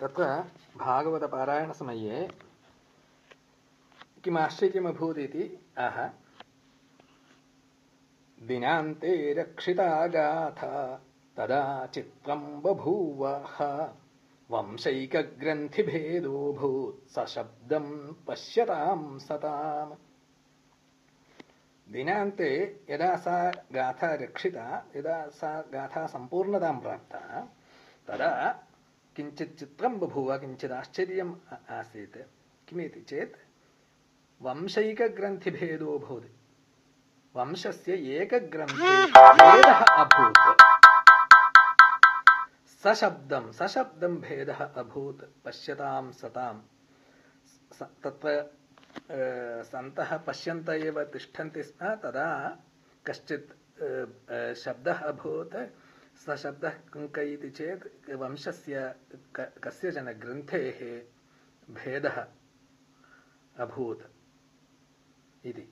तत्र भागवतपारायणसमये किमाश्चर्यमभूत् इति आह दिनान्ते रक्षिता गाथा तदा चित्रं बभूवः वंशैकग्रन्थिभेदोऽभूत् सशब्दं पश्यतां सताम्। दिनान्ते यदा सा गाथा रक्षिता, यदा सा गाथा सम्पूर्णतां प्राप्ता, तदा किञ्चित् चित्रं बभूव, किञ्चित् आश्चर्यम् आसीत्। किमिति चेत्, वंशैकग्रन्थिभेदो भवति। वंशस्य एकग्रन्थे भेदः अभूत्। सशब्दं सशब्दं भेदः अभूत्। पश्यतां सतां। तत्र सन्तः पश्यन्त एव तिष्ठन्ति स्म, तदा कश्चित् शब्दः अभूत्। स शब्दः कुङ्क इति चेत् वंशस्य कस्यचन ग्रन्थेः भेदः अभूत् इति।